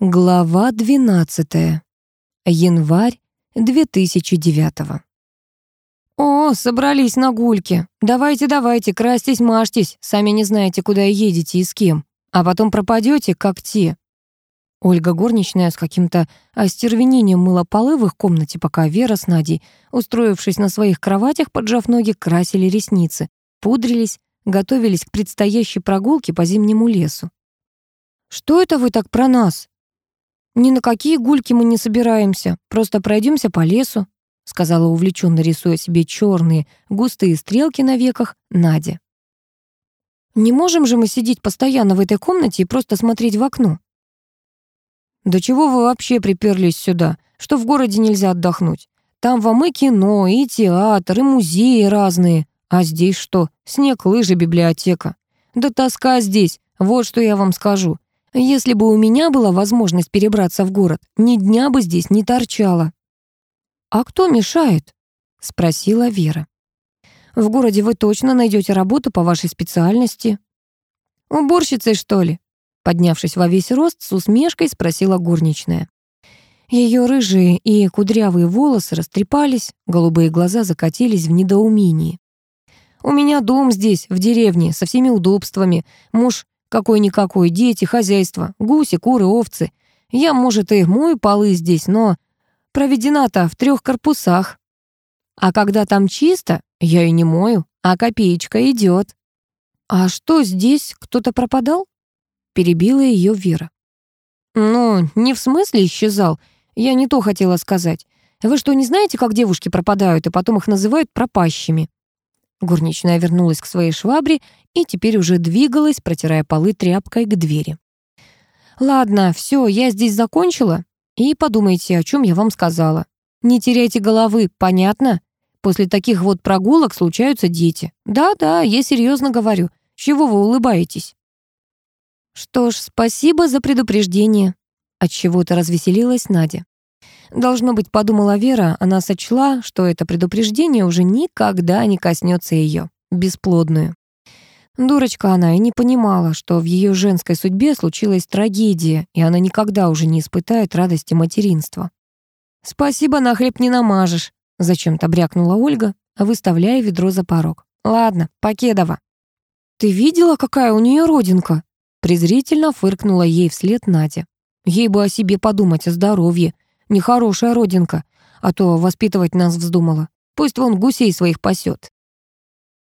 Глава 12. Январь 2009. «О, собрались на гульке. Давайте, давайте, крастись, мажьтесь. Сами не знаете, куда едете и с кем. А потом пропадете, как те». Ольга горничная с каким-то остервенением мыла полы в их комнате, пока Вера с Надей, устроившись на своих кроватях, поджав ноги, красили ресницы, пудрились, готовились к предстоящей прогулке по зимнему лесу. «Что это вы так про нас?» «Ни на какие гульки мы не собираемся, просто пройдемся по лесу», сказала увлеченно, рисуя себе черные густые стрелки на веках Надя. «Не можем же мы сидеть постоянно в этой комнате и просто смотреть в окно?» «Да чего вы вообще приперлись сюда? Что в городе нельзя отдохнуть? Там вам и кино, и театр, и музеи разные. А здесь что? Снег, лыжи, библиотека. Да тоска здесь, вот что я вам скажу. Если бы у меня была возможность перебраться в город, ни дня бы здесь не торчала». «А кто мешает?» — спросила Вера. «В городе вы точно найдете работу по вашей специальности». «Уборщицей, что ли?» Поднявшись во весь рост, с усмешкой спросила горничная. Ее рыжие и кудрявые волосы растрепались, голубые глаза закатились в недоумении. «У меня дом здесь, в деревне, со всеми удобствами. Муж какой-никакой, дети, хозяйство, гуси, куры, овцы. Я, может, и мою полы здесь, но проведена-то в трех корпусах. А когда там чисто, я и не мою, а копеечка идет. А что здесь, кто-то пропадал? Перебила ее Вера. Ну, не в смысле исчезал. Я не то хотела сказать. Вы что, не знаете, как девушки пропадают, и потом их называют пропащими? Гурничная вернулась к своей швабре и теперь уже двигалась, протирая полы тряпкой к двери. «Ладно, все, я здесь закончила. И подумайте, о чем я вам сказала. Не теряйте головы, понятно? После таких вот прогулок случаются дети. Да-да, я серьезно говорю. Чего вы улыбаетесь?» «Что ж, спасибо за предупреждение», — отчего-то развеселилась Надя. Должно быть, подумала Вера, она сочла, что это предупреждение уже никогда не коснется ее, бесплодную. Дурочка она и не понимала, что в ее женской судьбе случилась трагедия, и она никогда уже не испытает радости материнства. «Спасибо, на хлеб не намажешь», — зачем-то брякнула Ольга, выставляя ведро за порог. «Ладно, Покедова». «Ты видела, какая у нее родинка?» Презрительно фыркнула ей вслед Надя. «Ей бы о себе подумать, о здоровье. Нехорошая родинка, а то воспитывать нас вздумала. Пусть вон гусей своих пасет.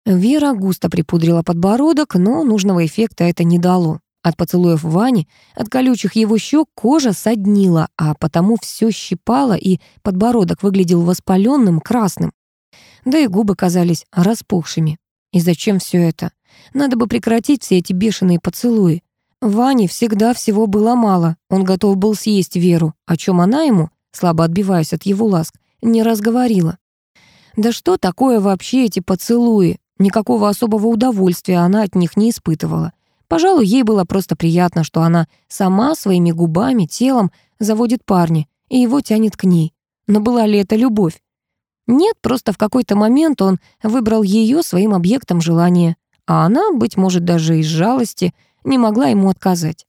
Вера густо припудрила подбородок, но нужного эффекта это не дало. От поцелуев Вани, от колючих его щек кожа соднила, а потому все щипало, и подбородок выглядел воспаленным, красным. Да и губы казались распухшими. И зачем все это? Надо бы прекратить все эти бешеные поцелуи. Ване всегда всего было мало, он готов был съесть Веру, о чем она ему, слабо отбиваясь от его ласк, не разговорила. Да что такое вообще эти поцелуи? Никакого особого удовольствия она от них не испытывала. Пожалуй, ей было просто приятно, что она сама своими губами, телом заводит парня, и его тянет к ней. Но была ли это любовь? Нет, просто в какой-то момент он выбрал ее своим объектом желания, а она, быть может, даже из жалости, не могла ему отказать.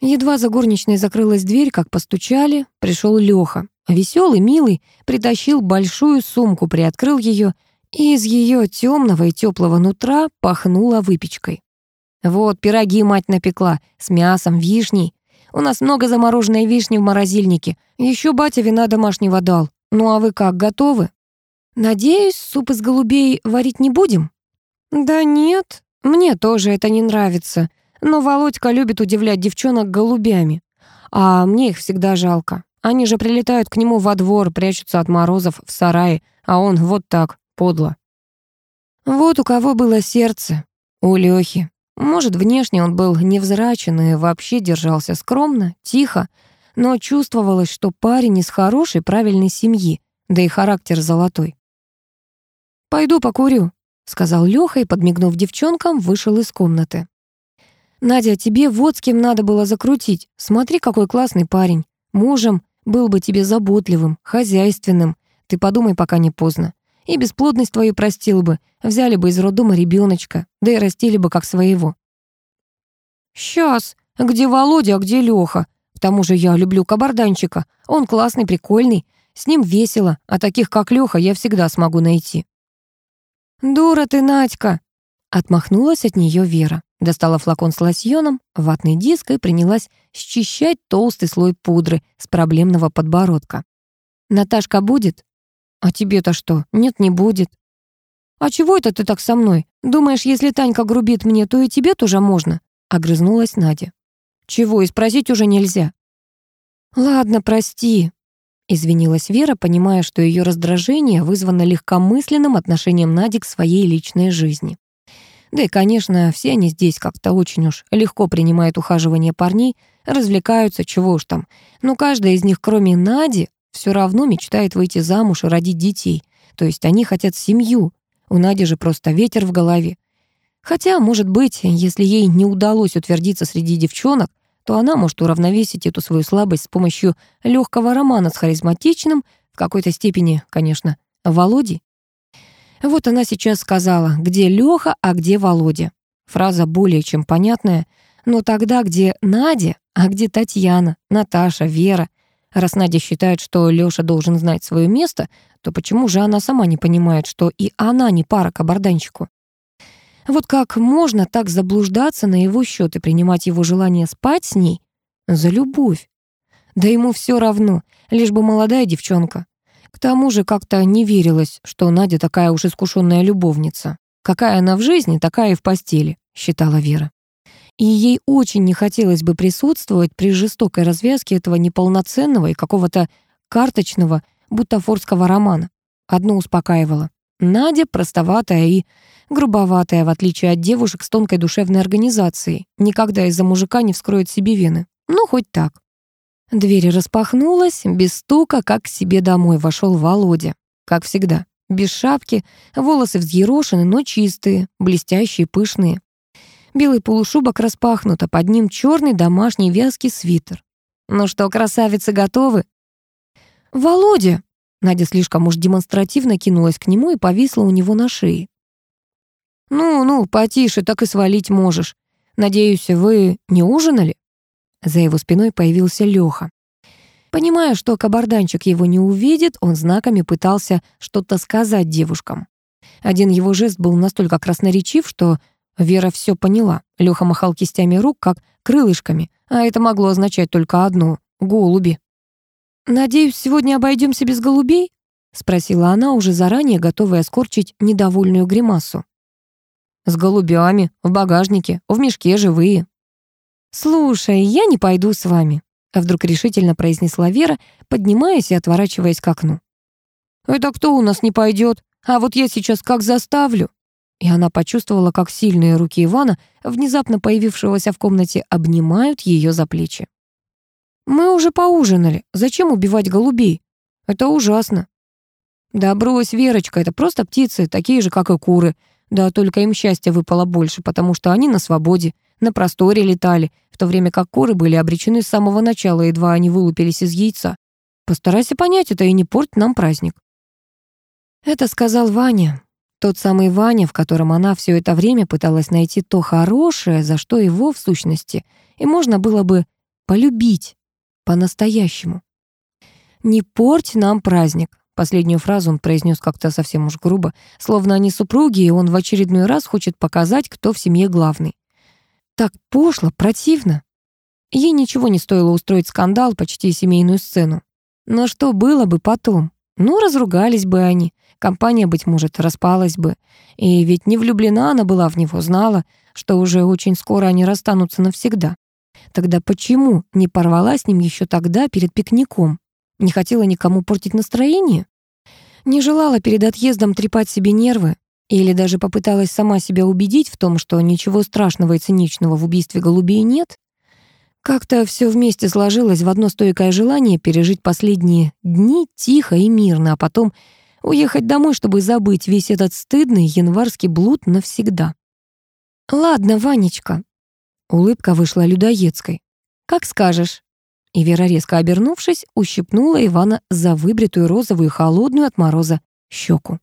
Едва за горничной закрылась дверь, как постучали, пришел Леха. Веселый, милый, притащил большую сумку, приоткрыл ее, и из ее темного и теплого нутра пахнуло выпечкой. «Вот, пироги мать напекла, с мясом, вишней. У нас много замороженной вишни в морозильнике. Еще батя вина домашнего дал. Ну а вы как, готовы?» «Надеюсь, суп из голубей варить не будем?» «Да нет», мне тоже это не нравится, но Володька любит удивлять девчонок голубями. А мне их всегда жалко. Они же прилетают к нему во двор, прячутся от морозов в сарае, а он вот так, подло. Вот у кого было сердце. У Лёхи. Может, внешне он был невзрачен и вообще держался скромно, тихо, но чувствовалось, что парень из хорошей, правильной семьи, да и характер золотой. «Пойду покурю», сказал Лёха и, подмигнув девчонкам, вышел из комнаты. «Надя, тебе вот с кем надо было закрутить. Смотри, какой классный парень. Мужем был бы тебе заботливым, хозяйственным. Ты подумай, пока не поздно. И бесплодность твою простил бы. Взяли бы из роддома ребёночка, да и растили бы как своего». «Сейчас. Где Володя, а где Лёха? К тому же я люблю кабарданчика. Он классный, прикольный. С ним весело, а таких, как Лёха, я всегда смогу найти». «Дура ты, Надька!» Отмахнулась от нее Вера, достала флакон с лосьоном, ватный диск и принялась счищать толстый слой пудры с проблемного подбородка. «Наташка будет?» «А тебе-то что? Нет, не будет». «А чего это ты так со мной? Думаешь, если Танька грубит мне, то и тебе тоже можно?» Огрызнулась Надя. «Чего и спросить уже нельзя». «Ладно, прости», Извинилась Вера, понимая, что ее раздражение вызвано легкомысленным отношением Нади к своей личной жизни. Да и, конечно, все они здесь как-то очень уж легко принимают ухаживание парней, развлекаются, чего уж там. Но каждая из них, кроме Нади, все равно мечтает выйти замуж и родить детей. То есть они хотят семью. У Нади же просто ветер в голове. Хотя, может быть, если ей не удалось утвердиться среди девчонок, то она может уравновесить эту свою слабость с помощью легкого романа с харизматичным, в какой-то степени, конечно, Володей. Вот она сейчас сказала, где Леха, а где Володя. Фраза более чем понятная, но тогда где Надя, а где Татьяна, Наташа, Вера? Раз Надя считает, что Леша должен знать свое место, то почему же она сама не понимает, что и она не пара к аборданщику? Вот как можно так заблуждаться на его счет и принимать его желание спать с ней за любовь? Да ему все равно, лишь бы молодая девчонка. К тому же как-то не верилось, что Надя такая уж искушенная любовница. Какая она в жизни, такая и в постели, считала Вера. И ей очень не хотелось бы присутствовать при жестокой развязке этого неполноценного и какого-то карточного бутафорского романа. Одно успокаивало. Надя простоватая и грубоватая, в отличие от девушек с тонкой душевной организацией. Никогда из-за мужика не вскроет себе вены. Ну, хоть так. Дверь распахнулась, без стука, как к себе домой вошел Володя. Как всегда, без шапки, волосы взъерошены, но чистые, блестящие, пышные. Белый полушубок распахнут, а под ним черный домашний вязкий свитер. «Ну что, красавицы, готовы?» «Володя!» Надя слишком уж демонстративно кинулась к нему и повисла у него на шее. «Ну-ну, потише, так и свалить можешь. Надеюсь, вы не ужинали?» За его спиной появился Лёха. Понимая, что кабарданчик его не увидит, он знаками пытался что-то сказать девушкам. Один его жест был настолько красноречив, что Вера все поняла. Лёха махал кистями рук, как крылышками, а это могло означать только одно — голуби. «Надеюсь, сегодня обойдемся без голубей?» — спросила она, уже заранее готовая скорчить недовольную гримасу. «С голубями, в багажнике, в мешке живые». «Слушай, я не пойду с вами», — а вдруг решительно произнесла Вера, поднимаясь и отворачиваясь к окну. «Это кто у нас не пойдет? А вот я сейчас как заставлю?» И она почувствовала, как сильные руки Ивана, внезапно появившегося в комнате, обнимают ее за плечи. «Мы уже поужинали. Зачем убивать голубей? Это ужасно». «Да брось, Верочка, это просто птицы, такие же, как и куры. Да только им счастья выпало больше, потому что они на свободе, на просторе летали, в то время как куры были обречены с самого начала, едва они вылупились из яйца. Постарайся понять это и не порть нам праздник». Это сказал Ваня. Тот самый Ваня, в котором она все это время пыталась найти то хорошее, за что его, в сущности, и можно было бы полюбить по-настоящему. «Не порть нам праздник», — последнюю фразу он произнес как-то совсем уж грубо, словно они супруги, и он в очередной раз хочет показать, кто в семье главный. Так пошло, противно. Ей ничего не стоило устроить скандал, почти семейную сцену. Но что было бы потом? Ну, разругались бы они. Компания, быть может, распалась бы. И ведь не влюблена она была в него, знала, что уже очень скоро они расстанутся навсегда. Тогда почему не порвала с ним еще тогда перед пикником? Не хотела никому портить настроение? Не желала перед отъездом трепать себе нервы? Или даже попыталась сама себя убедить в том, что ничего страшного и циничного в убийстве голубей нет? Как-то все вместе сложилось в одно стойкое желание пережить последние дни тихо и мирно, а потом уехать домой, чтобы забыть весь этот стыдный январский блуд навсегда. «Ладно, Ванечка», Улыбка вышла людоедской. «Как скажешь». И Вера, резко обернувшись, ущипнула Ивана за выбритую розовую холодную от мороза щеку.